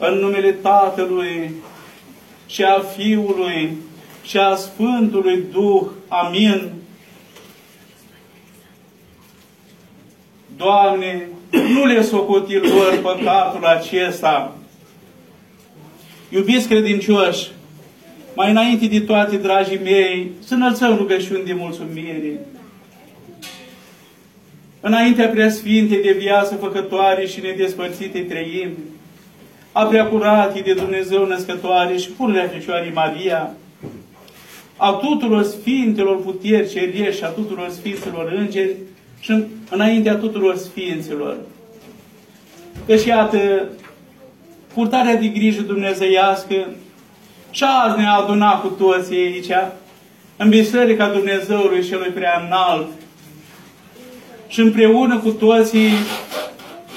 în numele Tatălui și a Fiului și a Sfântului Duh. Amin. Doamne, nu le socoti lor păcatul acesta. Iubiți credincioși, mai înainte de toate, dragii mei, să înălțăm rugăciuni de mulțumire. Înaintea preasfinte de viață făcătoare și nedespărțite trăim, a preacuratii de Dumnezeu născătoare și pururea Fecioarei Maria, a tuturor Sfintelor puteri ceriești și a tuturor Sfinților Îngeri și înaintea tuturor Sfinților. Deci, iată, purtarea de grijă dumnezeiască și azi ne-a adunat cu toții aici, în Biserica Dumnezeului Celui Prea Înalt. Și împreună cu toții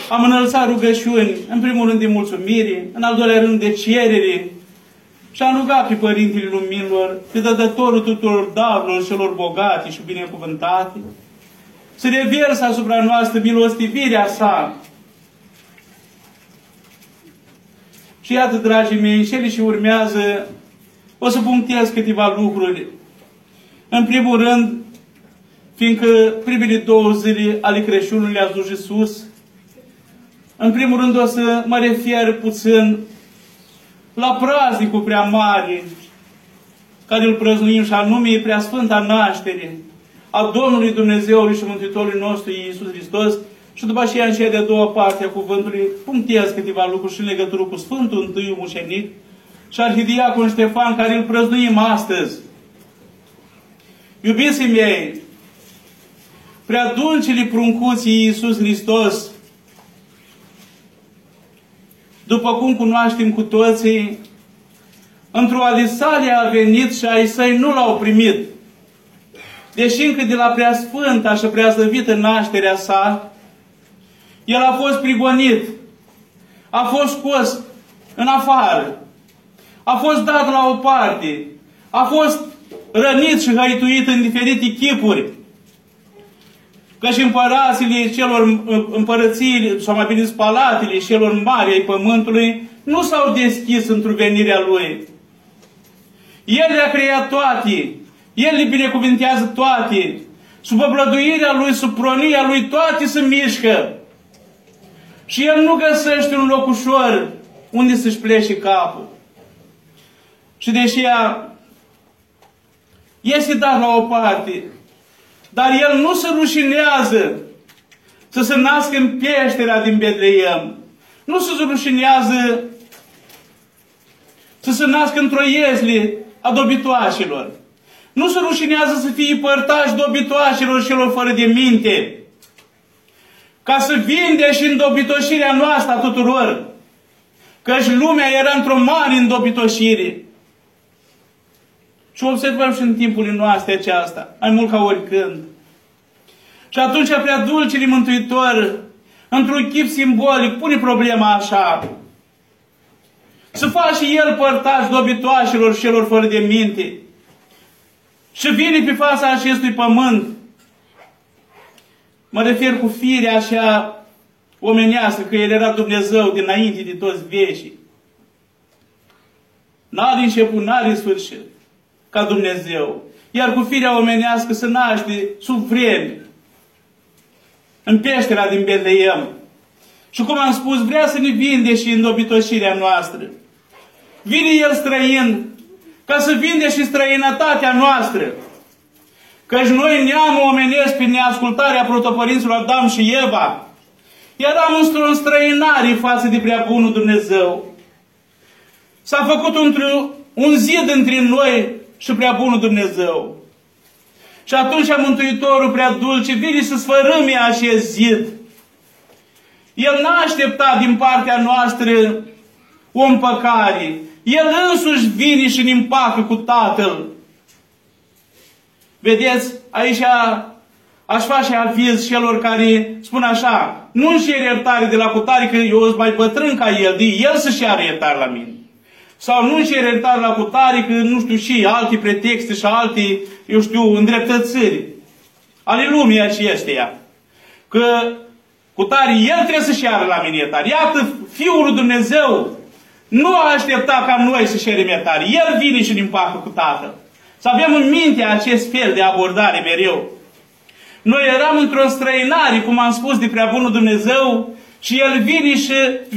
am înălțat rugăciuni, în primul rând de mulțumire, în al doilea rând de cerere, și am rugat pe Părintele Luminilor, pe dădătorul tuturor darurilor celor bogate și binecuvântate, să reversă asupra noastră milostivirea sa. Și iată, dragii mei, cele și urmează, o să punctez câteva lucruri. În primul rând, fiindcă primele două zile ale Crăciunului le-a dus Iisus, în primul rând o să mă refer puțin la praznicul prea mare care îl prăznuim și anume prea sfânta naștere a Domnului Dumnezeului și Mântuitorului nostru Iisus Hristos și după aceea în cea de-a doua parte a cuvântului punctez câteva lucruri și în legătură cu Sfântul Întâi Mucenic și Arhidiacon Ștefan care îl prăznuim astăzi. Iubiții mei, prea dulcele pruncuții Iisus Hristos după cum cunoaștem cu toții, într-o alisale a venit și ai săi nu l-au primit. Deși încă de la preasfânta și preaslăvită nașterea sa, el a fost prigonit, a fost scos în afară, a fost dat la o parte, a fost rănit și hăituit în diferite chipuri, Că și împărațile celor împărățiile, sau mai bine palatele celor mari ai pământului, nu s-au deschis într venirea Lui. El le-a creat toate. El le binecuvintează toate. Sub oblăduirea Lui, sub pronia Lui, toate se mișcă. Și El nu găsește un loc ușor unde să-și plece capul. Și deși ea este dat la o parte, dar el nu se rușinează să se nască în peștera din Betleem. Nu se rușinează să se nască într-o iesle a dobitoașilor. Nu se rușinează să fie părtași dobitoașilor celor fără de minte. Ca să vinde și îndobitoșirea noastră a tuturor. Căci lumea era într-o mare îndobitoșire. Și observăm și în timpul noastre aceasta, mai mult ca oricând. Și atunci prea dulcele Mântuitor, într-un chip simbolic, pune problema așa. Să faci și el părtași dobitoașilor și celor fără de minte. Și vine pe fața acestui pământ. Mă refer cu firea așa omenească, că El era Dumnezeu dinainte de toți veșii. N-a din început, n-a din sfârșit ca Dumnezeu. Iar cu firea omenească se naște sub vreme. În peștera din Betleem. Și cum am spus, vrea să ne vinde și în obitoșirea noastră. Vine El străin ca să vinde și străinătatea noastră. Căci noi neamul omenesc prin neascultarea protopărinților Adam și Eva. Eram într-o străinare față de prea bunul Dumnezeu. S-a făcut un zid între noi și prea bunul Dumnezeu. Și atunci Mântuitorul prea dulce vine să sfărâme acest zid. El n-a așteptat din partea noastră o împăcare. El însuși vine și ne împacă cu Tatăl. Vedeți, aici aș face aviz celor care spun așa, nu-și iertare de la cutare, că eu sunt mai bătrân ca el, de el să-și iertare la mine. Sau nu cere iertare la cutare, că nu știu și alte pretexte și alte, eu știu, îndreptățiri ale lumii acesteia. Că cutare, el trebuie să-și iară la mine iertare. Iată, Fiul lui Dumnezeu nu a aștepta ca noi să cerem iertare. El vine și ne împacă cu Tatăl. Să avem în minte acest fel de abordare mereu. Noi eram într-o străinare, cum am spus, de prea bunul Dumnezeu și El vine și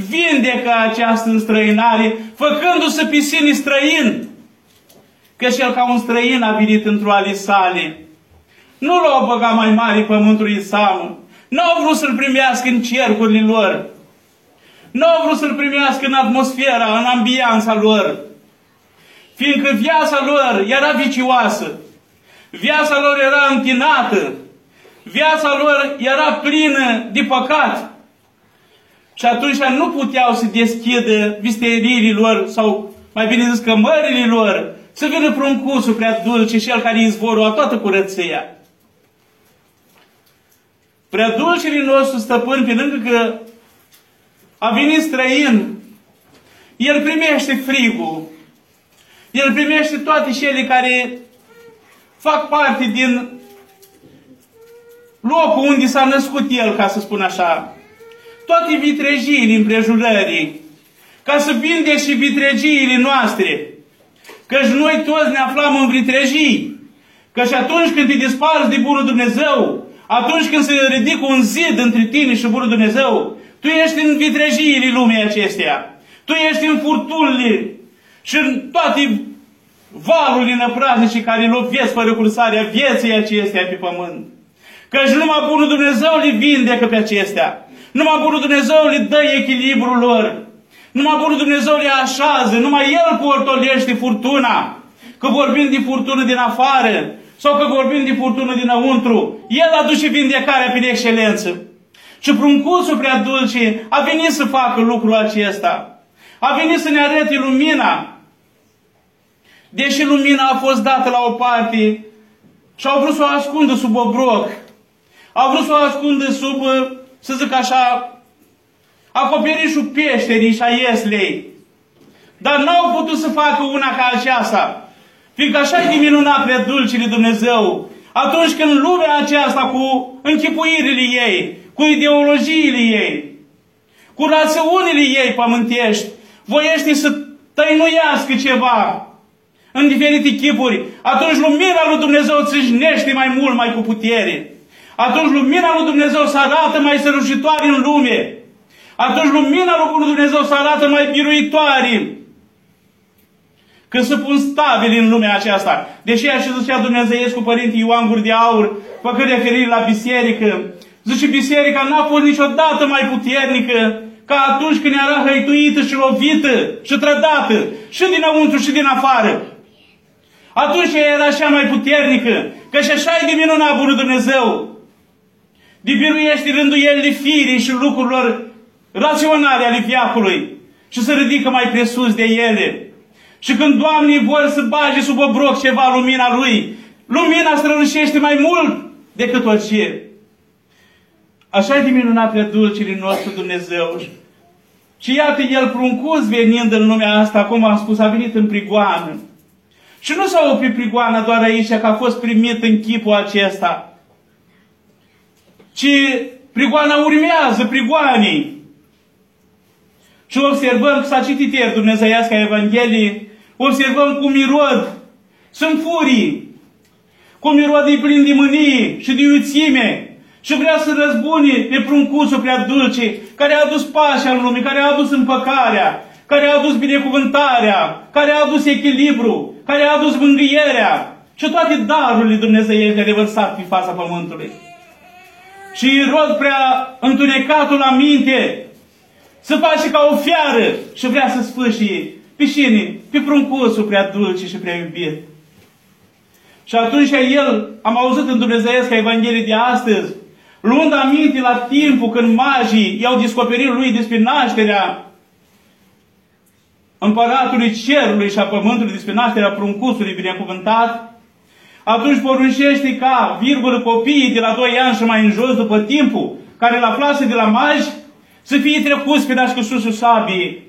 vindecă această străinare, făcându-se pe sine străin. Că și El ca un străin a venit într-o ale sale. Nu l-au băgat mai mare pământul în samă. Nu au vrut să-L primească în cercurile lor. Nu au vrut să-L primească în atmosfera, în ambianța lor. Fiindcă viața lor era vicioasă. Viața lor era întinată. Viața lor era plină de păcat. Și atunci nu puteau să deschidă visteriile lor, sau mai bine zis cămările lor, să vină pruncusul prea dulce, cel care izvorul a toată curăția. Prea dulcele nostru stăpân, pe lângă că a venit străin, el primește frigul, el primește toate cele care fac parte din locul unde s-a născut el, ca să spun așa. Toate vitregiile împrejurării, ca să vinde și vitregiile noastre. Căci noi toți ne aflam în vitregii. Căci atunci când te disparți de Bunul Dumnezeu, atunci când se ridică un zid între tine și Bunul Dumnezeu, tu ești în vitrejiile lumii acestea. Tu ești în furtunile și în toate valurile năpraznice care lovesc fără cursarea vieții acestea pe pământ. Căci numai Bunul Dumnezeu le vindecă pe acestea. Numai Bunul Dumnezeu le dă echilibrul lor. Numai Bunul Dumnezeu le așează. Numai El portolește furtuna. Că vorbim de furtună din afară sau că vorbim de furtună dinăuntru. El aduce vindecarea prin excelență. Și pruncuțul prea dulce a venit să facă lucrul acesta. A venit să ne arate lumina. Deși lumina a fost dată la o parte și au vrut să o ascundă sub obroc. Au vrut să o ascundă sub, să zic așa, acoperișul peșterii și a ieslei. Dar n-au putut să facă una ca aceasta. Fiindcă așa e minunat prea dulcile Dumnezeu. Atunci când lumea aceasta cu închipuirile ei, cu ideologiile ei, cu rațiunile ei pământești, voiește să tăinuiască ceva în diferite chipuri, atunci lumina lui Dumnezeu țâșnește mai mult, mai cu putere. Atunci lumina lui Dumnezeu se arată mai sărușitoare în lume. Atunci lumina lui Dumnezeu se arată mai biruitoare. Când se pun stabili în lumea aceasta. Deși așa zicea Dumnezeiescu Părinte Ioan Gur de Aur, făcând referire la biserică, zice, biserica n-a fost niciodată mai puternică ca atunci când era hăituită și lovită și trădată, și dinăuntru și din afară. Atunci era așa mai puternică, că și așa e de minunat Bunul Dumnezeu. Dibiruiește rânduielile firii și lucrurilor raționale ale viacului și se ridică mai presus de ele. Și când Doamne vor să bage sub obroc ceva lumina Lui, lumina strălucește mai mult decât orice. Așa e de minunat pe dulcile nostru Dumnezeu. Și iată El pruncus venind în lumea asta, cum am spus, a venit în prigoană. Și nu s-a oprit prigoana doar aici, că a fost primit în chipul acesta. Ci prigoana urmează prigoanii. Și observăm, s-a citit ieri Dumnezeiasca Evanghelie, observăm cum Irod sunt furii, cum Irod e plin de mânie și de iuțime și vrea să răzbune pe pruncuțul prea dulce, care a adus pașa în lume, care a adus împăcarea, care a adus binecuvântarea, care a adus echilibru, care a adus mângâierea și toate darurile Dumnezeu care revărsat pe fața pământului. Și Irod prea întunecatul la minte, să face ca o fiară și vrea să spâșie pe cine? Pe pruncuțul prea dulce și prea iubit. Și atunci el, am auzit în Dumnezeiesc Evanghelie de astăzi, luând aminte la timpul când magii i-au descoperit lui despre nașterea împăratului cerului și a pământului despre nașterea pruncusului binecuvântat, atunci poruncește ca, virgulă, copiii de la 2 ani și mai în jos după timpul care l-a aflase de la magi, să fie trecuți pe nașcăsusul sabii.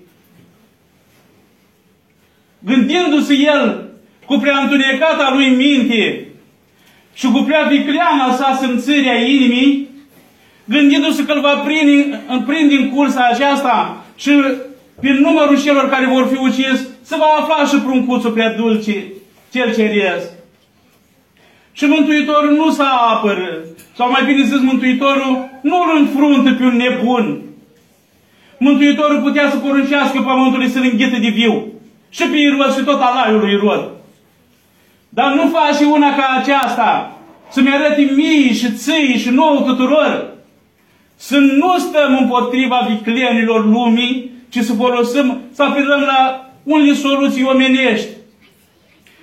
Gândindu-se el cu prea întunecata lui minte și cu prea vicleana sa sânțării a inimii, gândindu-se că îl va prinde, prinde în cursa aceasta și prin numărul celor care vor fi ucis, se va afla și pruncuțul prea dulce, cel ceresc. Și Mântuitorul nu se apără, sau mai bine zis, Mântuitorul nu îl înfruntă pe un nebun. Mântuitorul putea să poruncească pământului să-l înghită de viu. Și pe Irod și tot alaiul lui Irod. Dar nu faci una ca aceasta, să-mi arăte mie și ții și nouă tuturor, să nu stăm împotriva viclenilor lumii, ci să folosim, să apelăm la unele soluții omenești,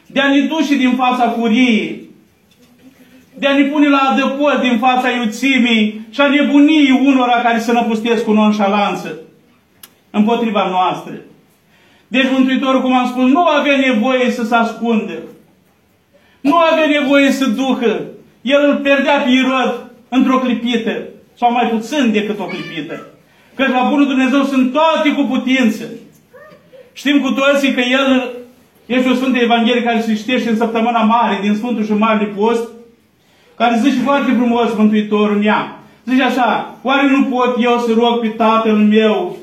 de a ne duce din fața furiei, de a ne pune la adăpost din fața iuțimii și a nebunii unora care să năpustesc cu nonșalanță împotriva noastră. Deci Mântuitorul, cum am spus, nu avea nevoie să se ascundă. Nu avea nevoie să ducă. El îl perdea pe Irod într-o clipită, sau mai puțin decât o clipită. Că la Bunul Dumnezeu sunt toate cu putință. Știm cu toții că El este o Sfântă Evanghelie care se ștește în săptămâna mare, din Sfântul și Marele Post, care zice foarte frumos Mântuitorul nea. Zice așa, oare nu pot eu să rog pe Tatăl meu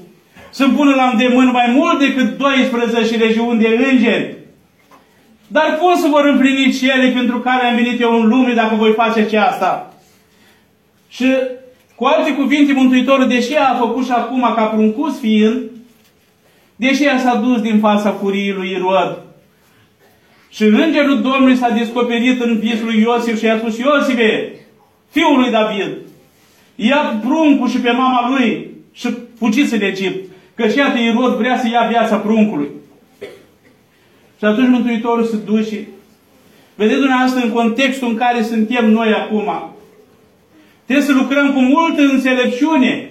să-mi pună la îndemână mai mult decât 12 regiuni de îngeri? Dar cum să vor împlini cele pentru care am venit eu în lume dacă voi face aceasta? Și cu alte cuvinte, Mântuitorul, deși a făcut și acum ca pruncus fiind, deși a s-a dus din fața furiei lui Irod, și îngerul Domnului s-a descoperit în visul lui Iosif și i-a spus, Iosife, fiul lui David, ia pruncul și pe mama lui și fugiți în Egipt, că și iată Irod vrea să ia viața pruncului. Și atunci Mântuitorul se duce. Vedeți dumneavoastră în contextul în care suntem noi acum. Trebuie să lucrăm cu multă înțelepciune.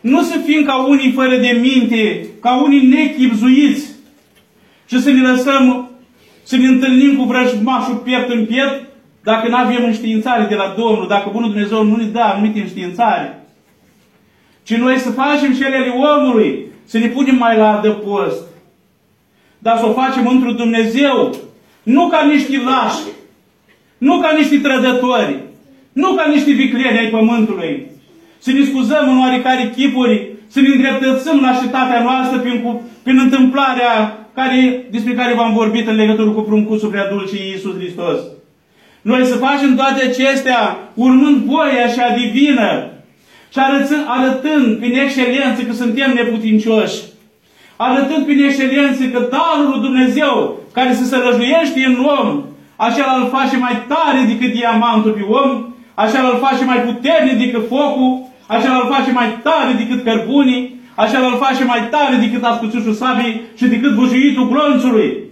Nu să fim ca unii fără de minte, ca unii nechipzuiți și să ne lăsăm să ne întâlnim cu vrăjmașul piept în piept, dacă nu avem înștiințare de la Domnul, dacă Bunul Dumnezeu nu ne dă anumite înștiințare. Ci noi să facem cele ale omului, să ne punem mai la adăpost. Dar să o facem într Dumnezeu, nu ca niște lași, nu ca niște trădători, nu ca niște vicleni ai pământului. Să ne scuzăm în oarecare chipuri, să ne îndreptățăm la șetatea noastră prin, prin întâmplarea care, despre care v-am vorbit în legătură cu pruncuțul prea dulce Iisus Hristos. Noi să facem toate acestea urmând voia așa divină și arătând, arătând prin excelență că suntem neputincioși. Arătând prin excelență că darul lui Dumnezeu care se sărăjuiește în om, așa îl face mai tare decât diamantul pe om, așa îl face mai puternic decât focul, așa îl face mai tare decât cărbunii, așa îl face mai tare decât ascuțișul sabii și decât bujuitul glonțului.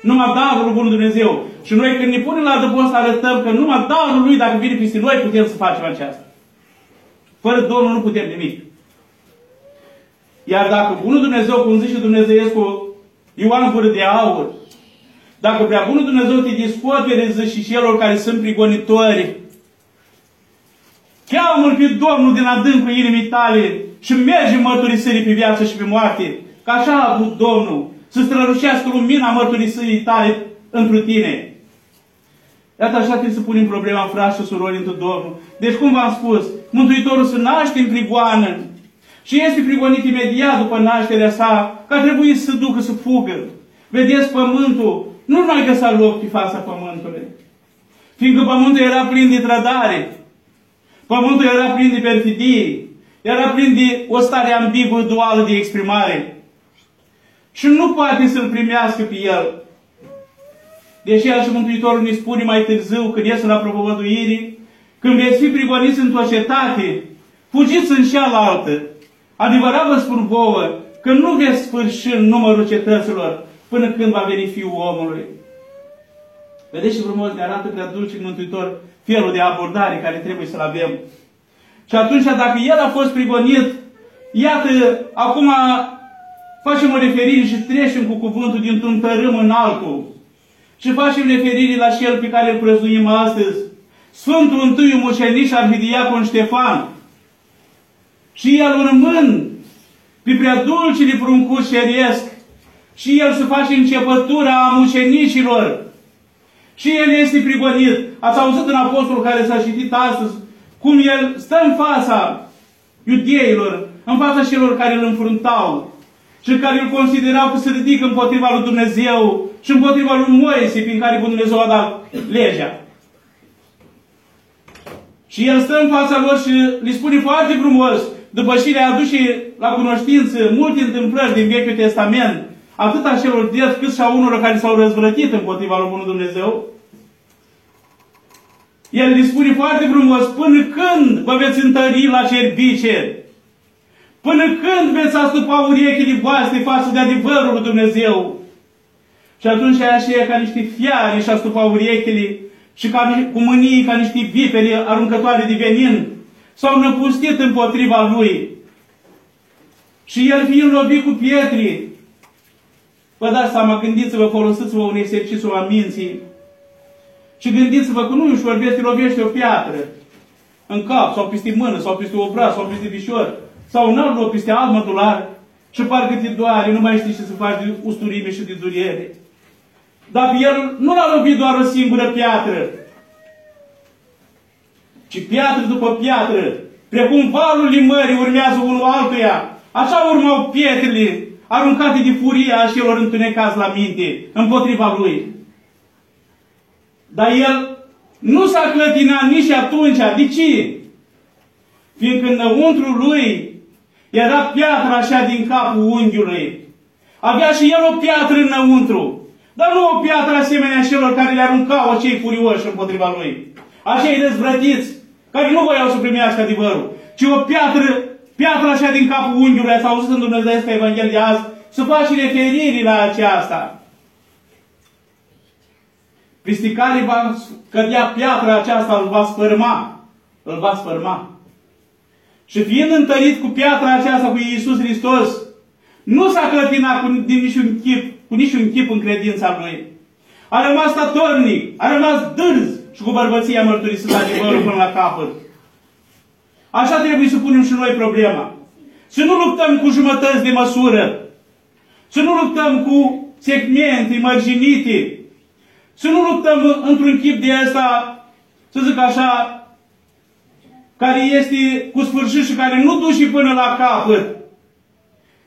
Numai darul lui Bunul Dumnezeu. Și noi când ne punem la adăpost arătăm că numai darul lui, dacă vine peste noi, putem să facem aceasta. Fără Domnul nu putem nimic. Iar dacă Bunul Dumnezeu, cum zice Dumnezeiescu, Ioan Gură de Aur, dacă prea Bunul Dumnezeu te descopere, și celor care sunt prigonitori, cheamă-L pe Domnul din adâncul inimii tale și merge mărturisirii pe viață și pe moarte. Că așa a avut Domnul, să strălucească lumina mărturisirii tale întru tine. Iată așa trebuie să punem problema, frați și surori, într Domnul. Deci, cum v-am spus, Mântuitorul se naște în prigoană și este prigonit imediat după nașterea sa, că a trebuit să ducă să fugă. Vedeți, pământul nu mai găsa loc pe fața pământului. Fiindcă pământul era plin de trădare, pământul era plin de perfidie, era plin de o stare ambiguă, duală de exprimare. Și nu poate să-L primească pe El. Deși așa Mântuitorul ne spune mai târziu, când iese la propovăduire, când veți fi prigoniți într-o cetate, fugiți în cealaltă. Adevărat vă spun vouă că nu veți sfârși în numărul cetăților până când va veni Fiul omului. Vedeți ce frumos ne arată prea dulce Mântuitor felul de abordare care trebuie să-l avem. Și atunci, dacă el a fost prigonit, iată, acum facem o referire și trecem cu cuvântul dintr-un tărâm în altul. Și facem referire la cel pe care îl prezuim astăzi. Sfântul întâi muceniș Arhidiacon Ștefan. Și el urmând pe prea dulcile pruncus ceresc, și el să face începătura a mucenicilor. Și el este prigonit. Ați auzit în apostolul care s-a citit astăzi, cum el stă în fața iudeilor, în fața celor care îl înfruntau. și care îl considerau că se ridică împotriva lui Dumnezeu și împotriva lui Moise, prin care Dumnezeu a dat legea. Și el stă în fața lor și le spune foarte frumos, după ce le aduce la cunoștință multe întâmplări din Vechiul Testament, atât a celor de cât și a unor care s-au răzvrătit împotriva lui Bunul Dumnezeu, el le spune foarte frumos, până când vă veți întări la cerbice? Până când veți astupa urechile voastre față de adevărul lui Dumnezeu? Și atunci aceia ca niște fiare și astupa urechile și ca, cu mânii ca niște vipere aruncătoare de venin s-au năpustit împotriva lui. Și el fiind lovit cu pietre, vă dați seama, gândiți-vă, folosiți-vă un exercițiu a minții și gândiți-vă că nu ușor vieții lovește o piatră în cap, sau peste mână, sau peste obraz, sau peste pișor, sau în alt loc, peste alt mădular, și parcă te doare, nu mai știi ce să faci de usturime și de durere. Dar el nu l-a lovit doar o singură piatră, ci piatră după piatră, precum valul mării urmează unul altuia, așa urmau pietrele aruncate de furia celor întunecați la minte, împotriva lui. Dar el nu s-a clătinat nici atunci. De ce? Fiindcă înăuntru lui era piatra așa din capul unghiului. Avea și el o piatră înăuntru. Dar nu o piatră asemenea celor care le aruncau acei furioși împotriva lui. Acei dezvrătiți, care nu voiau să primească adevărul. Ci o piatră, piatră așa din capul unghiului, ați auzit în Dumnezeu Evanghelia de azi, să faci referiri la aceasta. Peste care va cădea piatra aceasta, îl va sfârma. Îl va sfârma. Și fiind întărit cu piatra aceasta cu Iisus Hristos, nu s-a clătinat cu, din niciun chip, cu niciun chip în credința Lui. A rămas statornic, a rămas dârz și cu bărbăția mărturisit adevărul până la capăt. Așa trebuie să punem și noi problema. Să nu luptăm cu jumătăți de măsură. Să nu luptăm cu segmente mărginite, să nu luptăm într-un chip de asta, să zic așa, care este cu sfârșit și care nu duce până la capăt,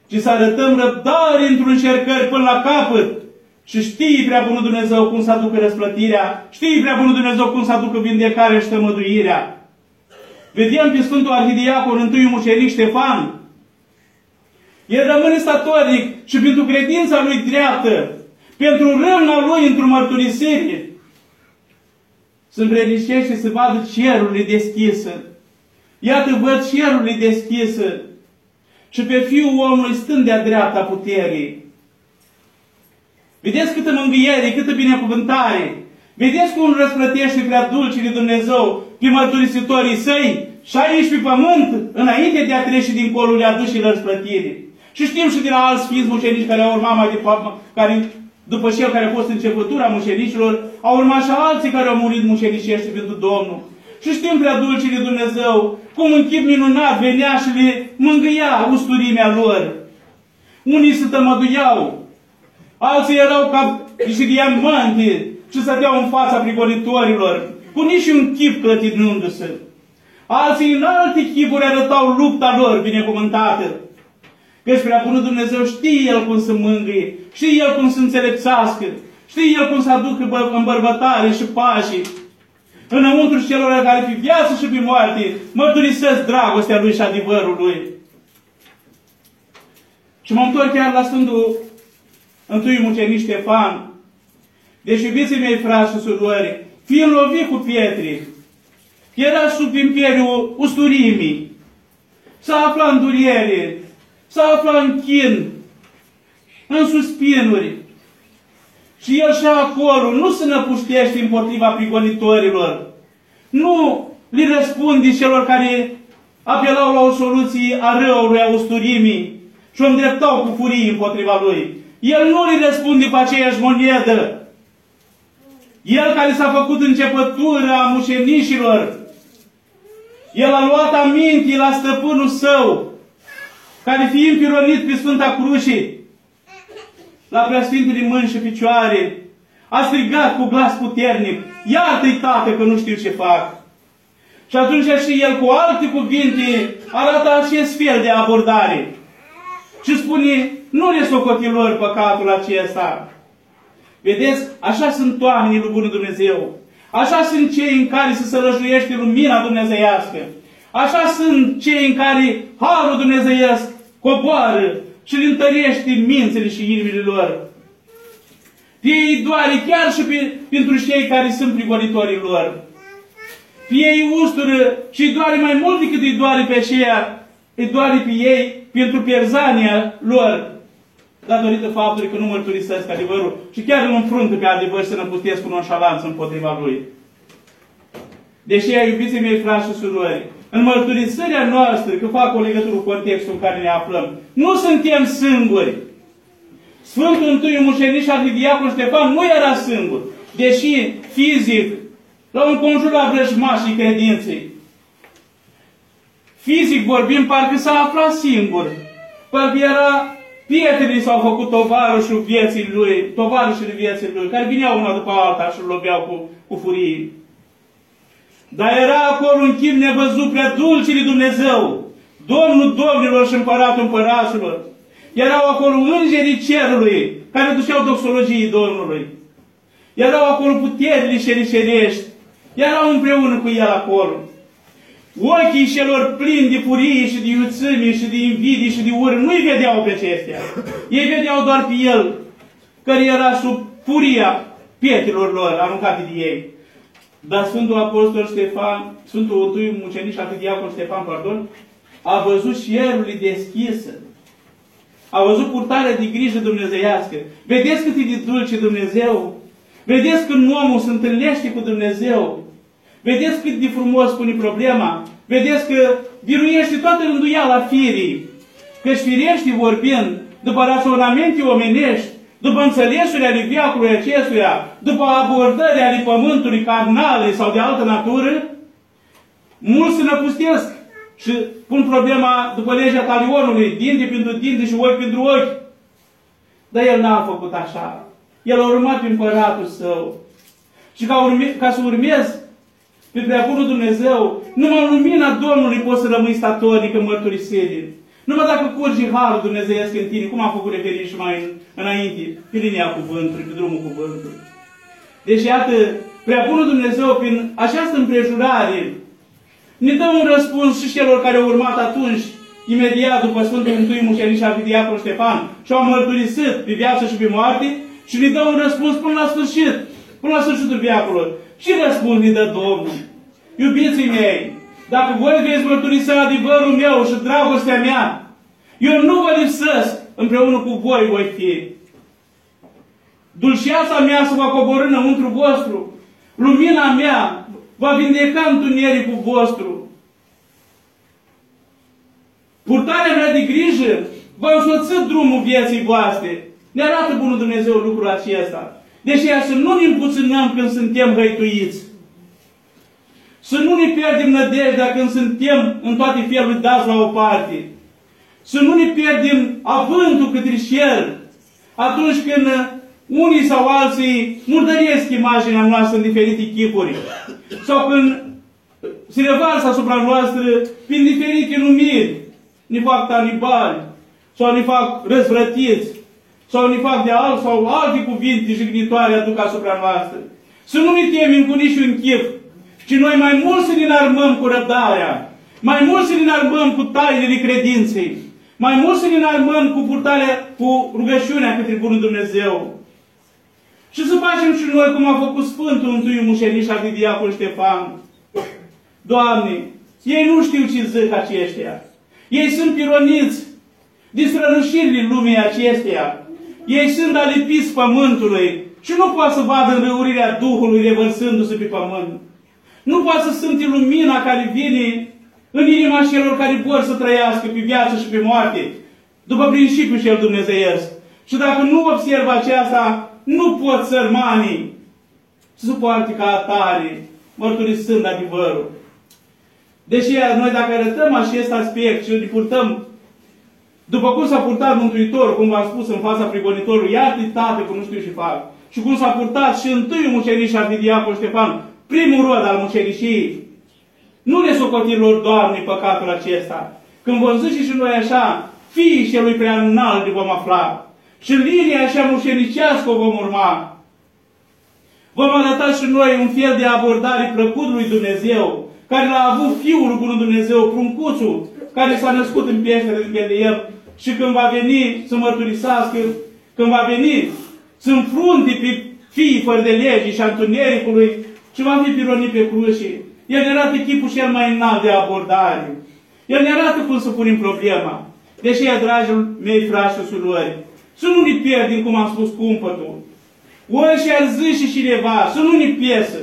ci să arătăm răbdare într-un încercări până la capăt. Și știi prea bunul Dumnezeu cum să aducă răsplătirea, știi prea bunul Dumnezeu cum să aducă vindecarea și tămăduirea. Vedem pe Sfântul Arhidiacon, întâi mucenic Ștefan. El rămâne statornic și pentru credința lui dreaptă, pentru râmna lui într-o mărturisire. Să învrednicește să vadă cerurile deschise. Iată, văd cerurile deschise și pe fiul omului stând de-a dreapta puterii. Vedeți câtă mângâiere, câtă binecuvântare. Vedeți cum răsplătește prea dulcile Dumnezeu pe mărturisitorii săi și aici pe pământ, înainte de a trece dincolo, le aduce răsplătire. Și știm și de la alți sfinți mucenici care au urmat mai departe, care după cel care a fost începătura mucenicilor, au urmat și alții care au murit mucenicește pentru Domnul. Și știm prea dulcii de Dumnezeu, cum în chip minunat venea și le mângâia usturimea lor. Unii se tămăduiau, alții erau ca niște diamante și stăteau în fața prigonitorilor, cu nici un chip clătinându-se. Alții în alte chipuri arătau lupta lor binecuvântată. Căci prea bunul Dumnezeu știe El cum să mângâie, știe El cum să înțelepțească, știe El cum să aducă îmbărbătare și pașii. Înăuntru celor care fi viață și pe moarte, mărturisesc dragostea Lui și adevărul Lui. Și mă întorc chiar la Sfântul întâi mucenic Ștefan. Deci, iubiții mei, frați și surori, fiind lovit cu pietre, era sub imperiul usturimii, s-a aflat în duriere, s-a aflat în chin, în suspinuri. Și el și acolo nu se năpuștește împotriva prigonitorilor. Nu li răspunde celor care apelau la o soluție a răului, a usturimii și o îndreptau cu furie împotriva lui. El nu li răspunde cu aceeași monedă. El care s-a făcut începătură a mușenișilor, el a luat aminte la stăpânul său, care fiind pironit pe Sfânta Cruce, la preasfintele mâini și picioare, a strigat cu glas puternic, iartă-i, Tată, că nu știu ce fac. Și atunci și el cu alte cuvinte arată acest fel de abordare. Și spune, nu le socotilor păcatul acesta. Vedeți? Așa sunt oamenii lui Bunul Dumnezeu. Așa sunt cei în care se sălăjuiește lumina dumnezeiască. Așa sunt cei în care Harul Dumnezeiesc coboară și îl întărește mințele și inimile lor. Fie ei doare chiar și pe, pentru cei care sunt prigoritorii lor. Fie ei ustură și îi doare mai mult decât îi doare pe aceea, îi doare pe ei pentru pierzania lor datorită faptului că nu mărturisesc adevărul și chiar îl înfruntă pe adevăr să năpustesc cu nonșalanță împotriva lui. Deși, iubiții mei, frați și surori, în mărturisirea noastră, că fac o legătură cu contextul în care ne aflăm, nu suntem singuri. Sfântul Întâi Mușeniș Arhidiacul Ștefan nu era singur, deși fizic l-au înconjurat vrăjmașii credinței. Fizic vorbind, parcă s-a aflat singur. Parcă era Pietrele s-au făcut tovarășul vieții lui, tovarășul vieții lui, care vineau una după alta și îl loveau cu, cu furie. Dar era acolo un chip nevăzut prea dulce Dumnezeu, Domnul Domnilor și Împăratul Împăraților. Erau acolo îngerii cerului, care duceau doxologiei Domnului. Erau acolo puterile șerișerești. Erau împreună cu el acolo. Ochii celor plini de furie și de iuțime și de invidie și de ură nu-i vedeau pe acestea. Ei vedeau doar pe el, care era sub furia pietilor lor aruncate de ei. Dar Sfântul Apostol Ștefan, Sfântul Întâi Mucenic și Arhidiacon Ștefan, pardon, a văzut șerurile deschise. A văzut purtarea de grijă dumnezeiască. Vedeți cât e de dulce Dumnezeu? Vedeți când omul se întâlnește cu Dumnezeu? Vedeți cât de frumos pune problema? Vedeți că viruiește toată rânduiala firii. Că firește vorbind, după raționamente omenești, după înțelesurile ale viacului acestuia, după abordări ale pământului carnale sau de altă natură, mulți se năpustesc și pun problema după legea talionului, dinte pentru dinte și ochi pentru ochi. Dar el n-a făcut așa. El a urmat pe împăratul său. Și ca, urme, ca să urmez pe prea bunul Dumnezeu, numai lumina Domnului poți să rămâi statornic în mărturisire. Numai dacă curgi Harul Dumnezeiesc în tine, cum am făcut referire și mai înainte, pe linia cuvântului, pe drumul cuvântului. Deci, iată, prea bunul Dumnezeu, prin această împrejurare, ne dă un răspuns și celor care au urmat atunci, imediat după Sfântul Întâi Mușenic și Arhidiacul Ștefan, și au mărturisit pe viață și pe moarte, și ne dă un răspuns până la sfârșit, până la sfârșitul viacului. Ce răspuns ne dă Domnul? Iubiții mei, dacă voi veți mărturisi adevărul meu și dragostea mea, eu nu vă lipsesc, împreună cu voi voi fi. Dulceața mea să va coborâ înăuntru vostru. Lumina mea va vindeca întunericul vostru. Purtarea mea de grijă va însoți drumul vieții voastre. Ne arată Bunul Dumnezeu lucrul acesta. Deși să nu ne împuținăm când suntem hăituiți. Să nu ne pierdem nădejdea când suntem în toate felurile dați la o parte. Să nu ne pierdem avântul către cer atunci când unii sau alții murdăresc imaginea noastră în diferite chipuri. Sau când se revarsă asupra noastră prin diferite numiri. Ne fac talibani, sau ne fac răzvrătiți, sau ne fac de alt sau alte cuvinte jignitoare aduc asupra noastră. Să nu ne temem cu niciun chip, ci noi mai mult să ne înarmăm cu răbdarea, mai mult să ne înarmăm cu tainele credinței, mai mult să ne înarmăm cu purtarea, cu rugăciunea către Bunul Dumnezeu. Și să facem și noi cum a făcut Sfântul Întâiul Mușeniș al Diacol Ștefan. Doamne, ei nu știu ce zic aceștia. Ei sunt pironiți din strălușirile lumii acesteia. Ei sunt alipiți pământului și nu poate să vadă înrăurirea Duhului revărsându-se pe pământ. Nu poate să sunt lumina care vine în inima celor care vor să trăiască pe viață și pe moarte, după principiul cel dumnezeiesc. Și dacă nu observă aceasta, nu pot sărmanii să suporte ca atare, mărturisând adevărul. Deși noi dacă arătăm acest aspect și îl purtăm după cum s-a purtat Mântuitorul, cum v-am spus în fața prigonitorului, iată tată cum nu știu și fac. Și cum s-a purtat și întâi muceniș Arhidiacul Ștefan, primul rod al mucenicii. Nu le socotilor, Doamne, păcatul acesta. Când vom zice și noi așa, fiii celui prea înalt vom afla. Și linia așa mușenicească o vom urma. Vom arăta și noi un fel de abordare plăcut lui Dumnezeu, care l-a avut Fiul Bunul Dumnezeu, pruncuțul, care s-a născut în peșteră din Betleem și când va veni să mărturisească, când va veni să înfrunte pe fiii fără de lege și a întunericului și va fi pironit pe cruce. El ne arată chipul cel mai înalt de abordare. El ne arată cum să punem problema. Deși, dragii mei, frați și surori, să nu ne pierdem, cum am spus, cumpătul. Ori și ar zice cineva, să nu ne piesă.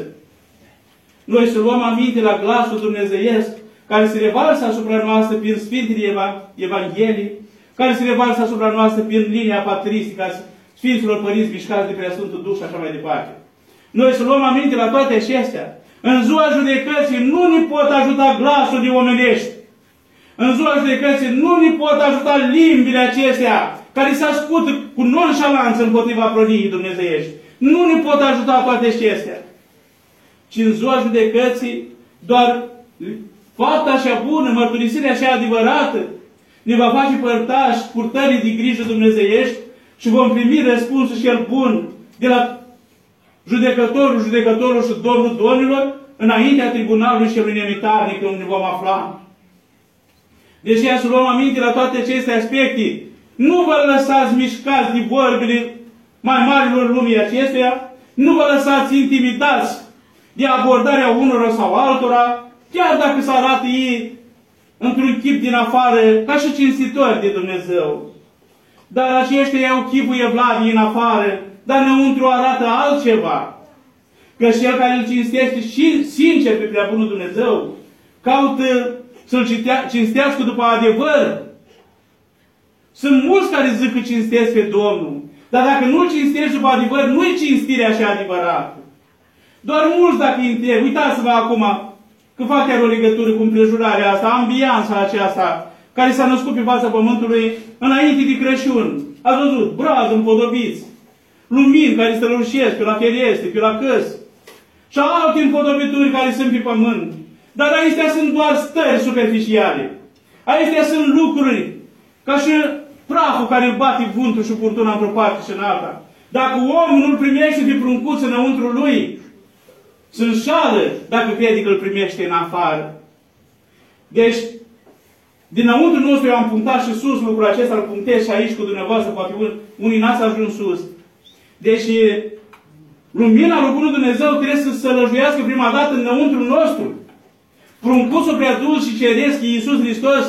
Noi să luăm aminte la glasul dumnezeiesc, care se revarsă asupra noastră prin Sfintele Evanghelii, care se revarsă asupra noastră prin linia patristică a Sfinților Părinți mișcați de Preasfântul Duh și așa mai departe. Noi să luăm aminte la toate acestea. În ziua judecății nu ne pot ajuta glasul de omenești. În ziua judecății nu ne pot ajuta limbile acestea care se ascultă cu nonșalanță împotriva proniei dumnezeiești. Nu ne pot ajuta toate acestea. Ci în ziua judecății doar fapta așa bună, mărturisirea așa adevărată, ne va face părtași purtării de grijă dumnezeiești și vom primi răspunsul cel bun de la judecătorul, judecătorul și domnul domnilor înaintea tribunalului celui nemitarnic unde vom afla. Deci să luăm aminte la toate aceste aspecte. Nu vă lăsați mișcați de vorbile mai marilor lumii acesteia, nu vă lăsați intimidați de abordarea unora sau altora, chiar dacă se arată ei într-un chip din afară, ca și cinstitori de Dumnezeu. Dar aceștia au chipul evlavii în afară, dar înăuntru arată altceva. Că cel care îl cinstește și sincer pe prea bunul Dumnezeu, caută să-l cinstească după adevăr. Sunt mulți care zic că cinstesc pe Domnul. Dar dacă nu-l cinstești după adevăr, nu-i cinstirea așa adevărată. Doar mulți dacă îi întreb, uitați-vă acum, că fac chiar o legătură cu împrejurarea asta, ambianța aceasta, care s-a născut pe fața pământului înainte de Crăciun. Ați văzut, braz împodobiți, lumini care strălușesc pe la ferestre, pe la căs, și alte împodobituri care sunt pe pământ. Dar acestea sunt doar stări superficiale. Acestea sunt lucruri ca și praful care îl bate vântul și furtuna într-o parte și în alta. Dacă omul nu-l primește pe pruncuț înăuntru lui, se înșală dacă crede că îl primește în afară. Deci, dinăuntru nostru eu am punctat și sus lucrul acesta, îl punctez și aici cu dumneavoastră, poate unii n-ați ajuns sus. Deci, lumina lui Bunul Dumnezeu trebuie să se lăjuiască prima dată înăuntru nostru. Pruncuțul prea dulce și ceresc, Iisus Hristos,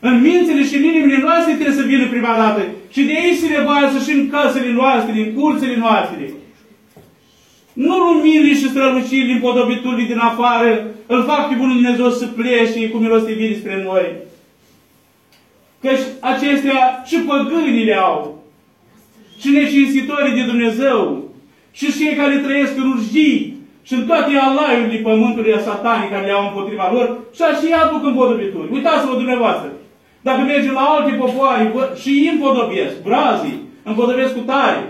în mințile și în inimile noastre trebuie să vină prima dată. Și de aici se revarsă și în casele noastre, în curțile noastre. Nu luminile și strălucirile împodobiturile din afară îl fac pe Bunul Dumnezeu să plece cu milostivire spre noi. Căci acestea și păgânile au. Și necinstitorii de Dumnezeu. Și cei care trăiesc în urgii și în toate alaiurile pământului satanii care le au împotriva lor și așa și aduc împodobituri. Uitați-vă dumneavoastră. Dacă mergem la alte popoare și îi împodobesc, brazii, împodobesc cu tare.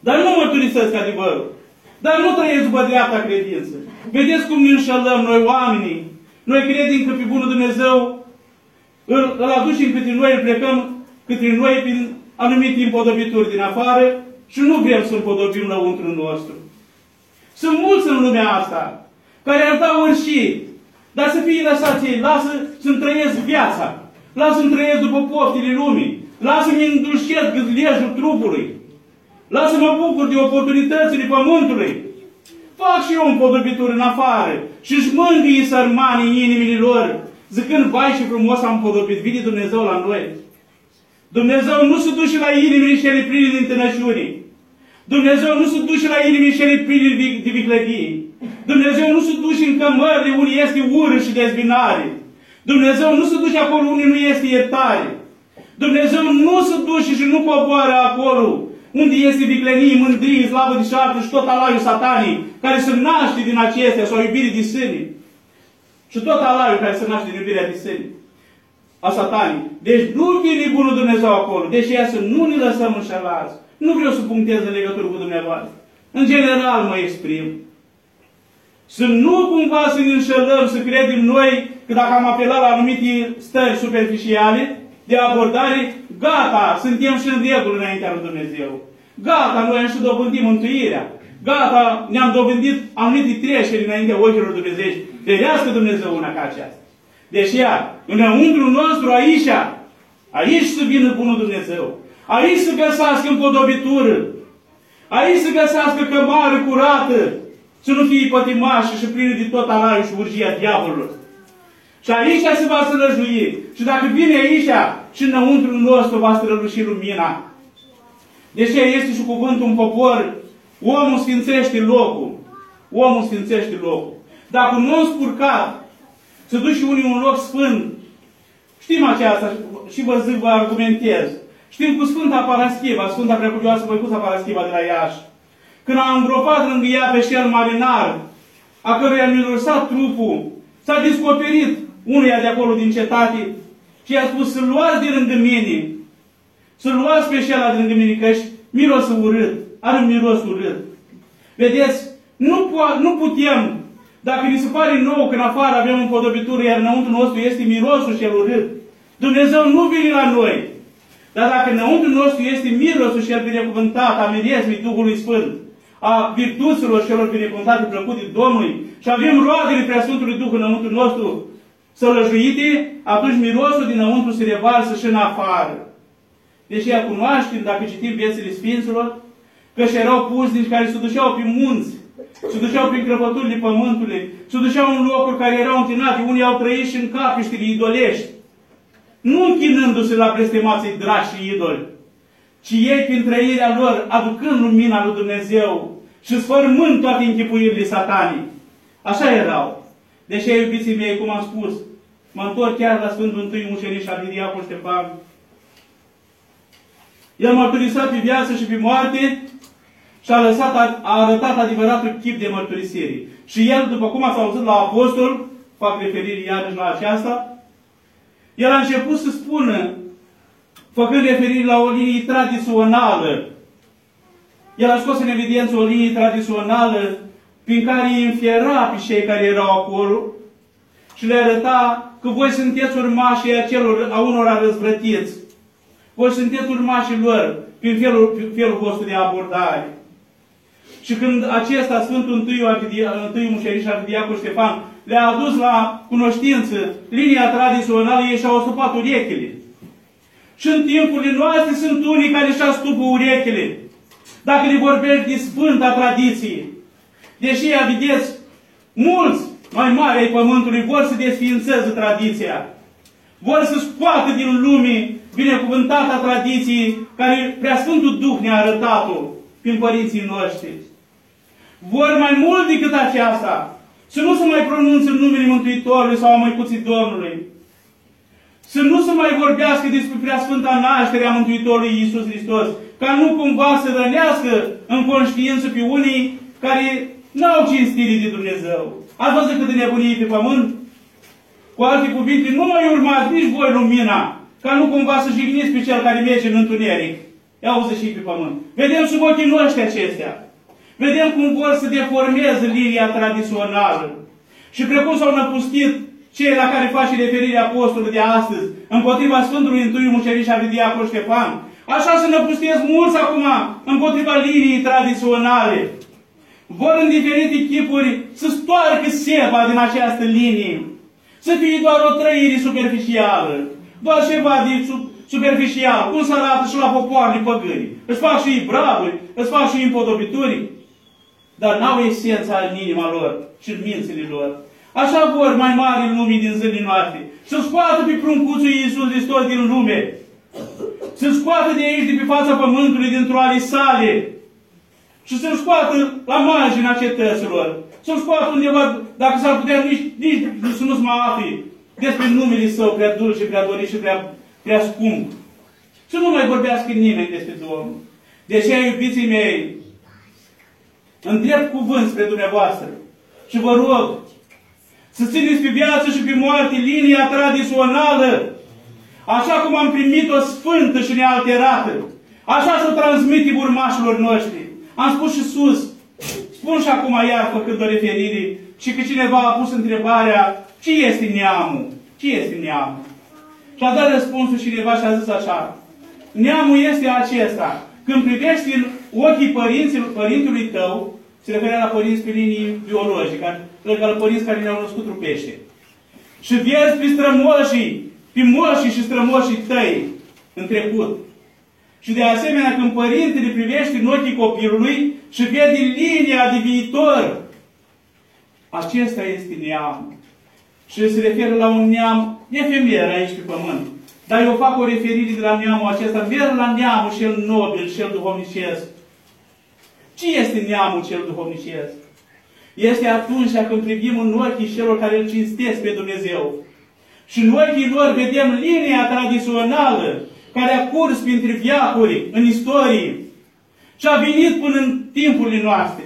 Dar nu mărturisesc adevărul. Dar nu trăiesc după dreapta credință. Vedeți cum ne înșelăm noi oamenii. Noi credem că pe Bunul Dumnezeu îl, îl aducem către noi, îl plecăm către noi prin anumite împodobituri din afară și nu vrem să împodobim lăuntru nostru. Sunt mulți în lumea asta care ar da orice, dar să fie lăsați ei, lasă să-mi trăiesc viața, lasă să-mi trăiesc după poftile lumii, lasă-mi îndulșesc gâzliejul trupului, Lasă mă bucur de oportunitățile pământului. Fac și eu un podobitur în afară și își mângâie sărmanii în inimile lor, zicând, vai și frumos am podobit, vine Dumnezeu la noi. Dumnezeu nu se duce la inimile cele pline din tânășurii. Dumnezeu nu se duce la inimile cele pline de viclăgie. Dumnezeu nu se duce în cămările unde este ură și dezbinare. Dumnezeu nu se duce acolo unde nu este iertare. Dumnezeu nu se duce și nu coboară acolo unde este viclenie, mândrie, slavă de șartă și tot alaiul satanii, care se naște din acestea sau iubire de sâne. Și tot alaiul care se naște din iubirea de sâne. A satanii. Deci nu vine Bunul Dumnezeu acolo. Deci ea să nu ne lăsăm înșelați. Nu vreau să punctez în legătură cu dumneavoastră. În general mă exprim. Să nu cumva să ne înșelăm, să credem noi că dacă am apelat la anumite stări superficiale, de abordare, gata, suntem și în regulă înaintea lui Dumnezeu. Gata, noi am și dobândit mântuirea. Gata, ne-am dobândit anumite treceri înaintea ochilor Dumnezeu. Ferească Dumnezeu una ca aceasta. Deci ea, înăuntru nostru aici, aici să vină Bunul Dumnezeu. Aici să găsească împodobitură. Aici să găsească cămară curată. Să nu fie pătimașă și plină de tot alaiul și urgia diavolului. Și aici se va străjui. Și dacă vine aici și înăuntru nostru va străluși lumina. Deci este și cuvântul în popor. Omul sfințește locul. Omul sfințește locul. Dacă nu am spurcat să duci unii un loc sfânt, știm aceasta și vă zic, vă argumentez. Știm cu Sfânta Paraschiva, Sfânta Preacuvioasă Băicuța Paraschiva de la Iași. Când a îngropat lângă ea pe șel marinar, a căruia mi-a lăsat trupul, s-a descoperit unuia de acolo din cetate și i-a spus să luați de lângă mine, să luați pe șela de lângă mine, că miros urât, are un miros urât. Vedeți, nu, nu putem, dacă ni se pare nou că în afară avem un podobitură, iar înăuntru nostru este mirosul cel urât, Dumnezeu nu vine la noi. Dar dacă înăuntru nostru este mirosul cel binecuvântat a miresmii Duhului Sfânt, a virtuților celor binecuvântate plăcute Domnului și avem roadele Preasfântului Duh înăuntru nostru sălăjuite, atunci mirosul dinăuntru se revarsă și în afară. Deși ea cunoaștem, dacă citim viețile Sfinților, că și erau pusnici care se duceau pe munți, se duceau prin crăpăturile pământului, se duceau în locuri care erau întinate, unii au trăit și în capiștile idolești, nu închinându-se la blestemații dragi și idoli, ci ei, prin trăirea lor, aducând lumina lui Dumnezeu și sfărmând toate închipuirile satanii. Așa erau. Deși, iubiții mei, cum am spus, mă întorc chiar la Sfântul Întâi Mușeniș al Didiacul Ștefan. El mărturisat pe viață și pe moarte și a, lăsat, a arătat adevăratul chip de mărturisire. Și el, după cum ați auzit la Apostol, fac referire iarăși la aceasta, el a început să spună, făcând referire la o linie tradițională, el a scos în evidență o linie tradițională prin care îi înfiera pe cei care erau acolo și le arăta că voi sunteți urmașii acelor, a unora răzvrătiți. Voi sunteți urmașii lor prin felul, prin felul vostru de abordare. Și când acesta, Sfântul Întâiu, Întâiu Mușeriș Arhidiacul Ștefan, le-a adus la cunoștință linia tradițională, ei și-au ostupat urechile. Și în timpurile noastre sunt unii care și-au stupă urechile. Dacă le vorbești de Sfânta Tradiție, deși, vedeți, mulți mai mari ai Pământului vor să desființeze tradiția. Vor să scoată din lume binecuvântata tradiție care Preasfântul Duh ne-a arătat-o prin părinții noștri. Vor mai mult decât aceasta să nu se mai pronunțe în numele Mântuitorului sau a Măicuții Domnului. Să nu se mai vorbească despre Preasfânta naștere a Mântuitorului Iisus Hristos, ca nu cumva să rănească în conștiință pe unii care n-au cinstire de Dumnezeu. Ați văzut cât de nebunie pe pământ? Cu alte cuvinte, nu mai urmați nici voi lumina, ca nu cumva să jigniți pe cel care merge în întuneric. Ia auză și pe pământ. Vedem sub ochii noștri acestea. Vedem cum vor să deformeze linia tradițională. Și precum s-au năpustit cei la care face referire apostolul de astăzi, împotriva Sfântului Întâiu Muceriș Avidiacul Ștefan, așa să năpustesc mulți acum împotriva liniei tradiționale. Vor în diferite chipuri să stoarcă seba din această linie. Să fie doar o trăire superficială. Doar ceva de superficial. Cum se arată și la popoarele păgâni. Îți fac și ei bravuri, îți fac și ei împodobituri dar n-au esența în inima lor și în mințile lor. Așa vor mai mari în lumii din zilele noastre. Să scoată pe pruncuțul Iisus Hristos din lume. Să scoată de aici, de pe fața pământului, dintr-o ale sale. Și să-l scoată la marginea cetăților. Să-l scoată undeva, dacă s-ar putea, nici, nici să nu-ți mai afli despre numele Său prea dulce, prea dorit și prea, prea scump. Să nu mai vorbească nimeni despre Domnul. De aceea, iubiții mei, îndrept cuvânt spre dumneavoastră. Și vă rog să țineți pe viață și pe moarte linia tradițională, așa cum am primit-o sfântă și nealterată, așa să o transmitem urmașilor noștri. Am spus și sus, spun și acum iar făcând o referire, și că cineva a pus întrebarea, ce este neamul? Ce este neamul? Și a dat răspunsul cineva și a zis așa. Neamul este acesta. Când privești în ochii părinților, părintului tău, se referea la părinți pe linii biologice, la părinți care ne-au născut trupește. Și vezi pe strămoșii, pe moșii și strămoșii tăi în trecut. Și de asemenea, când părintele privește în ochii copilului și vede linia de viitor, acesta este neamul. Și se referă la un neam efemer aici pe pământ. Dar eu fac o referire de la neamul acesta, merg la neamul cel nobil, cel duhovnicesc. Ce este neamul cel duhovnicesc? Este atunci când privim în ochii celor care îl cinstesc pe Dumnezeu. Și în ochii lor vedem linia tradițională care a curs printre viacuri, în istorie, și a venit până în timpurile noastre.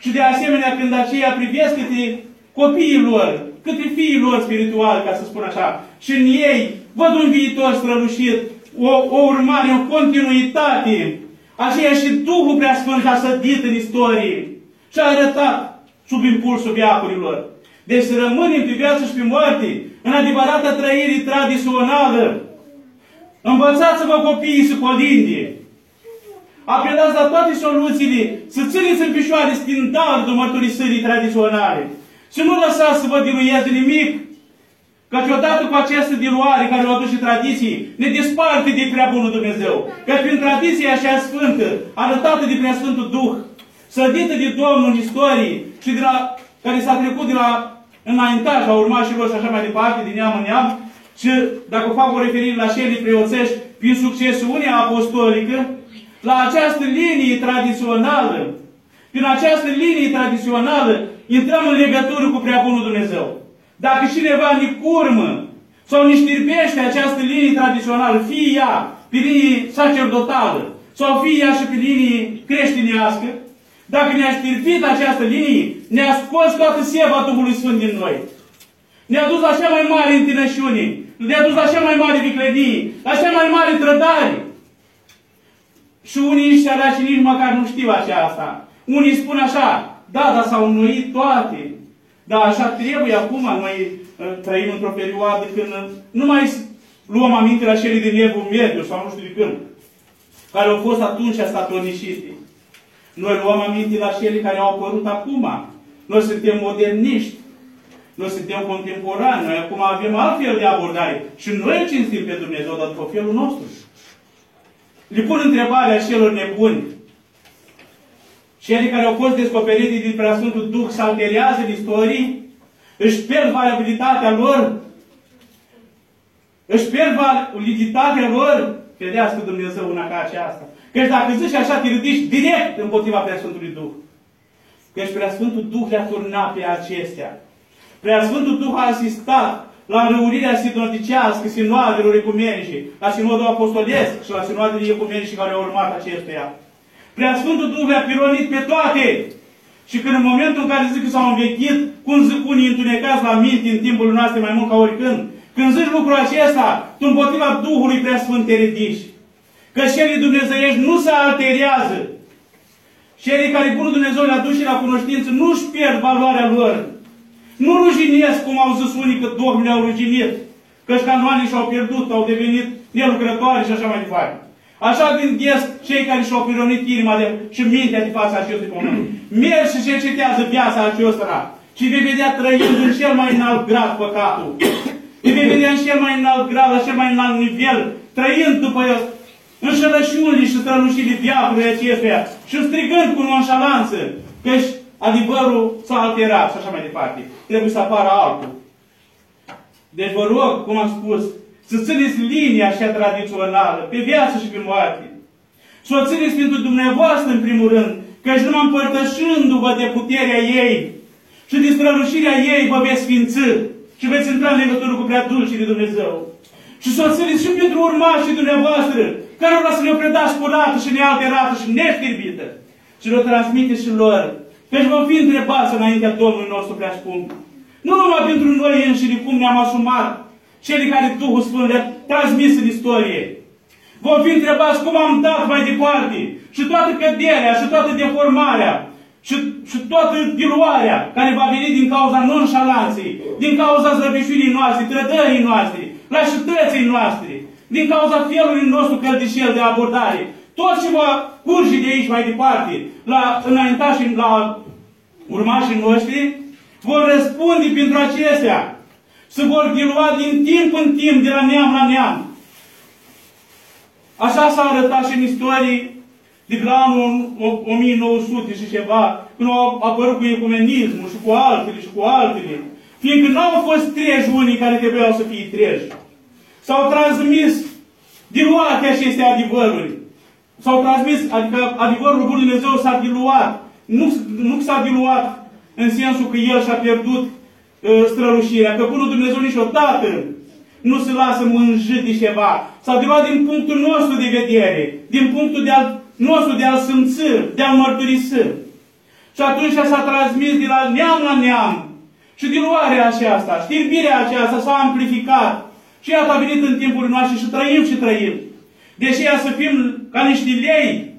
Și de asemenea, când aceia privesc câte copiii lor, câte fiii lor spirituali, ca să spun așa, și în ei văd un viitor strălușit, o, o urmare, o continuitate, aceea și Duhul Preasfânt a sădit în istorie și a arătat sub impulsul viacurilor. Deci să rămânem pe viață și pe moarte, în adevărată trăire tradițională. Învățați-vă copiii să colinde. Apelați la toate soluțiile, să țineți în picioare standardul mărturisirii tradiționale. Și nu lăsați să vă diluieze nimic. Căci odată cu această diluare care o aduce tradiții, ne desparte de prea bunul Dumnezeu. Căci prin tradiția așa sfântă, arătată de prea Sfântul Duh, sădită de Domnul în istorie și de la, care s-a trecut de la înaintaj la urmașilor și așa mai departe, din neam în neam, și dacă fac o referire la șerii preoțești, prin succesiunea apostolică, la această linie tradițională, prin această linie tradițională, intrăm în legătură cu prea bunul Dumnezeu. Dacă cineva ne curmă sau ne știrbește această linie tradițională, fie ea pe linie sacerdotală sau fie ea și pe linie creștinească, dacă ne-a știrpit această linie, ne-a scos toată seva Duhului Sfânt din noi. Ne-a dus la cea mai mare întinășiune, ne-a dus la cea mai mare viclenie, la cea mai mare trădare. Și unii nici și nici măcar nu știu aceasta. Unii spun așa, da, dar s-au înnoit toate. Dar așa trebuie acum, noi uh, trăim într-o perioadă când uh, nu mai luăm aminte la cele din Evul Mediu sau nu știu de când, care au fost atunci statornișite. Noi luăm aminte la cele care au apărut acum. Noi suntem moderniști. Noi suntem contemporani. Noi acum avem altfel de abordare. Și noi îl cinstim pe Dumnezeu, dar după felul nostru. Le pun întrebarea celor nebuni. Cei care au fost descoperiti din Preasfântul Duh se alterează în istorie, își pierd valabilitatea lor, își pierd validitatea lor, fedească Dumnezeu una ca aceasta. Căci dacă zici așa, te ridici direct împotriva Preasfântului Duh. Căci Preasfântul Duh le-a turnat pe acestea. Preasfântul Duh a asistat la înrăurirea sinodicească, sinoadelor ecumenice, la sinodul apostolesc și la sinoadele ecumenice care au urmat acestuia. Preasfântul Duh le-a pironit pe toate. Și când în momentul în care zic că s-au învechit, cum zic unii întunecați la minte în timpul noastre mai mult ca oricând, când zici lucrul acesta, tu împotriva Duhului Preasfânt te ridici. Că șerii dumnezeiești nu se alterează. Șerii care Bunul Dumnezeu le aduce la cunoștință nu își pierd valoarea lor. Nu ruginesc, cum au zis unii, că dogmele au ruginit. Căci canoanii și-au pierdut, au devenit nelucrătoare și așa mai departe. Așa gândesc cei care și-au pironit inima de, și mintea de fața acestui pământ. Mergi și cercetează viața acestora și vei vedea trăind în cel mai înalt grad păcatul. Îi vei vedea în cel mai înalt grad, la cel mai înalt nivel, trăind după înșelășiunile și strălușirile diavolului acestuia și strigând cu nonșalanță că adevărul s-a alterat și așa mai departe. Trebuie să apară altul. Deci vă rog, cum am spus, să țineți linia așa tradițională, pe viață și pe moarte. Să o țineți pentru dumneavoastră în primul rând, căci numai împărtășându-vă de puterea ei și de strălușirea ei vă veți sfinți și veți intra în legătură cu prea dulce de Dumnezeu. Și să o țineți și pentru urmașii dumneavoastră, care vreau să le-o predați curată și nealterată și neștirbită. Și le-o transmite și lor. Căci vom fi întrebați înaintea Domnului nostru prea scump. Nu numai pentru noi înșine cum ne-am asumat cele care Duhul Sfânt le-a transmis în istorie. Vom fi întrebați cum am dat mai departe și toată căderea și toată deformarea și, și toată diluarea care va veni din cauza nonșalanței, din cauza zăbișurii noastre, trădării noastre, lașității noastre, din cauza felului nostru căldișel de abordare. Tot ce va curge de aici mai departe, la înaintașii, la urmașii noștri, vor răspunde pentru acestea. Se vor dilua din timp în timp, de la neam la neam. Așa s-a arătat și în istorie de la anul 1900 și ceva, când au apărut cu ecumenismul și cu altele și cu altele. Fiindcă nu au fost treji unii care trebuiau să fie treji. S-au transmis diluate aceste adevăruri. S-au transmis, adică adevărul Bunului Dumnezeu s-a diluat. Nu, nu s-a diluat în sensul că El și-a pierdut uh, strălușirea. Că Bunul Dumnezeu niciodată nu se lasă mânjit de ceva. S-a diluat din punctul nostru de vedere, din punctul de al, nostru de a-L simți, de a-L mărturisi. Și atunci s-a transmis de la neam la neam. Și diluarea aceasta, știrbirea aceasta s-a amplificat. Și iată a venit în timpul nostru și trăim și trăim. Deși ea să fim ca niște lei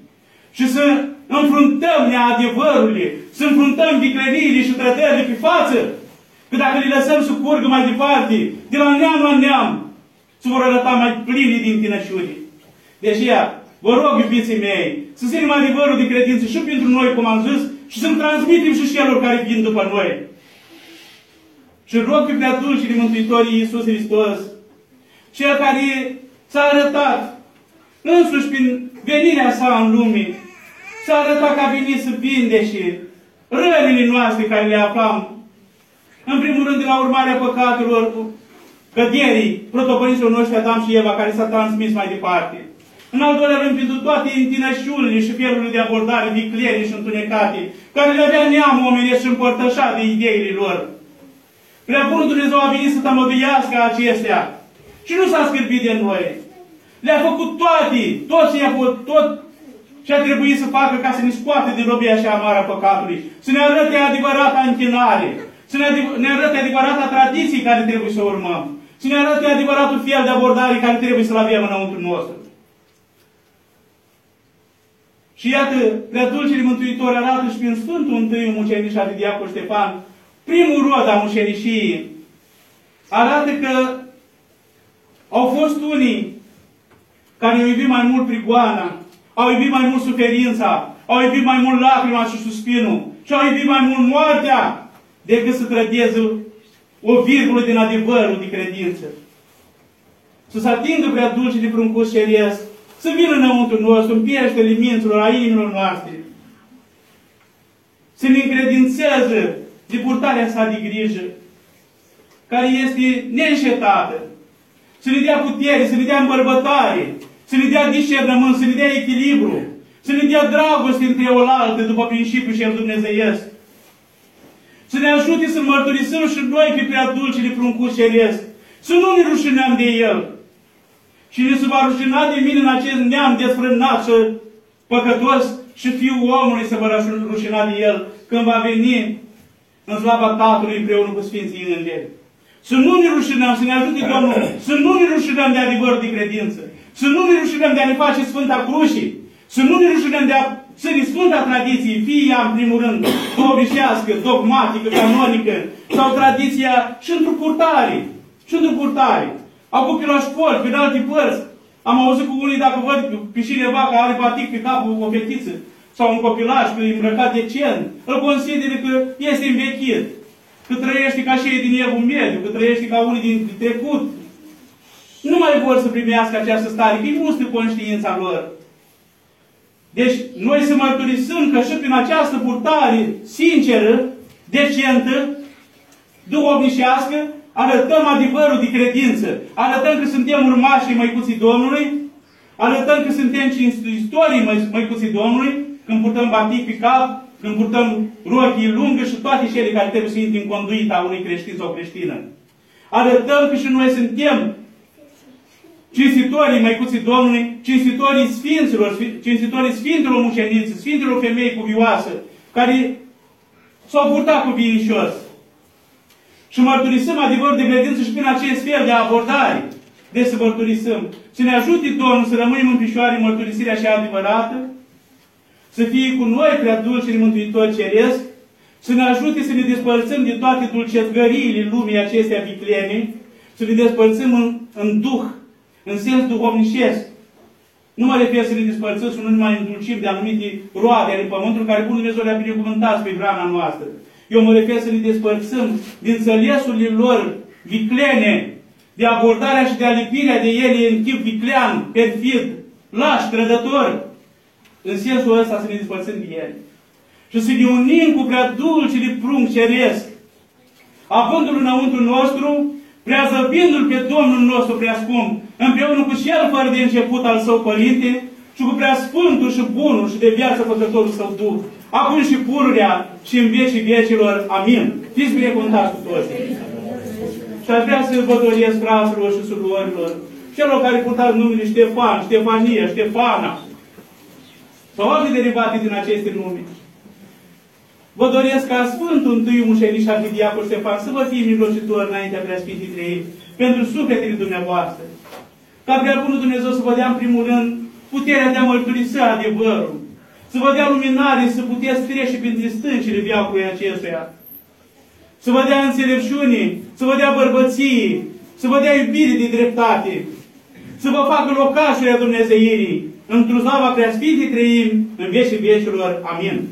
și să înfruntăm neadevărurile, să înfruntăm vicleriile și trădările pe față, că dacă le lăsăm să curgă mai departe, de la neam la neam, se vor arăta mai pline din tinășuri. Deci ea, vă rog, iubiții mei, să ținem adevărul de credință și pentru noi, cum am zis, și să-mi transmitem și celor care vin după noi. Și rog pe prea dulcii Mântuitorii Iisus Hristos, Cel care s-a arătat însuși prin venirea sa în lume, s-a arătat că a venit să vindește rănile noastre care le aflam. În primul rând, de la urmarea păcatelor, căderii protopărinților noștri Adam și Eva, care s-a transmis mai departe. În al doilea rând, pentru toate întinășiunile și felurile de abordare viclere și întunecate, care le avea neamul omenesc și împărtășat de ideile lor. Prea Bunul Dumnezeu a venit să tămăduiască acestea și nu s-a scârbit de noi. Le-a făcut toate, tot ce a făcut, tot ce a trebuit să facă ca să ne scoate din robia așa amară a păcatului. Să ne arăte adevărata închinare. Să ne, ne arăte adevărata tradiții care trebuie să urmăm. Să ne arăte adevăratul fel de abordare care trebuie să-l avem înăuntru nostru. Și iată, prea dulcele Mântuitor arată și prin Sfântul Întâi Mucenișa de Diacol Ștefan, primul rod a mușenișiei, arată că au fost unii care au iubit mai mult prigoana, au iubit mai mult suferința, au iubit mai mult lacrima și suspinul și au iubit mai mult moartea decât să trădeze o virgulă din adevărul de credință. Să se atingă prea dulce de pruncus ceresc, să vină înăuntru nostru, în pieștele minților, a inimilor noastre. Să ne încredințeze de purtarea sa de grijă, care este neînșetată. Să ne dea putere, să ne dea îmbărbătare, să ne dea discernământ, să ne dea echilibru, să ne dea dragoste între oaltă după principiul și el dumnezeiesc. Să ne ajute să mărturisim și noi pe prea dulcele pruncus ceresc. Să nu ne rușinăm de el. Și ne se va rușina de mine în acest neam desfrânat și păcătos și Fiul omului se va rușina de el când va veni în slava Tatălui împreună cu Sfinții Îngeri. Să nu ne rușinăm, să ne ajute Domnul, să nu ne rușinăm de adevărul de credință, să nu ne rușinăm de a ne face Sfânta Crușii, să nu ne rușinăm de a ține Sfânta Tradiție, fie ea, în primul rând, duhovnicească, dogmatică, canonică, sau tradiția și într-o purtare, și într-o purtare. Acum pe la școli, pe alte părți, am auzit cu unii, dacă văd pe cineva care are batic pe capul o fetiță, sau un copilaj că e îmbrăcat decent, îl consideră că este învechit, că trăiește ca și din evul mediu, că trăiește ca unii din trecut. Nu mai vor să primească această stare, că îi mustră conștiința lor. Deci, noi să mărturisim că și prin această purtare sinceră, decentă, duhovnicească, arătăm adevărul de credință, arătăm că suntem urmașii Măicuții Domnului, arătăm că suntem istorii Măicuții Domnului, când purtăm batic pe cap, când purtăm rochii lungă și toate cele care trebuie să intre în conduita unui creștin sau creștină. Arătăm că și noi suntem cinstitorii Măicuții Domnului, cinstitorii Sfinților, cinstitorii Sfinților muceniți, Sfinților femei cuvioase, care s-au purtat cu viișos. Și mărturisim adevărul de credință și prin acest fel de abordare. De să mărturisim. Să ne ajute Domnul să rămânem în picioare în mărturisirea așa adevărată, să fie cu noi prea dulce Mântuitor Ceresc, să ne ajute să ne despărțim de toate dulcețgăriile lumii acestea viclene, să le despărțim în, în duh, în sens duhovnișesc. Nu mă refer să le despărțim și nu mai îndulcim de anumite roade ale pământului care Bunul Dumnezeu le-a binecuvântat pe vrana noastră. Eu mă refer să le despărțim din înțelesurile lor viclene, de abordarea și de alipirea de ele în chip viclean, perfid, laș, trădător. În sensul ăsta să ne despărțim de ele. Și să ne unim cu prea dulcele prunc ceresc, avându-l înăuntru nostru, preazăbindu-l pe Domnul nostru prea scump, împreună cu cel fără de început al său părinte, și cu prea sfântul și bunul și de viață făcătorul său Duh, acum și pururea și în vecii vecilor. Amin. Fiți binecuvântați cu toți. Și aș vrea să vă doresc fraților și surorilor, celor care purtați numele Ștefan, Ștefania, Ștefana, sau alte derivate din aceste nume. Vă doresc ca Sfântul Întâi Mușeniș Arhidiacul Ștefan să vă fie mijlocitor înaintea Preasfinții Trei pentru sufletele dumneavoastră. Ca prea bunul Dumnezeu să vă dea în primul rând puterea de a mărturisi adevărul, să vă dea luminare, să puteți trece printre stâncile viacului acestuia, să vă dea înțelepciune, să vă dea bărbăție, să vă dea iubire de dreptate, să vă facă locașurile Dumnezeirii, într-o slava preasfinții trăim în vecii vecilor. Amin.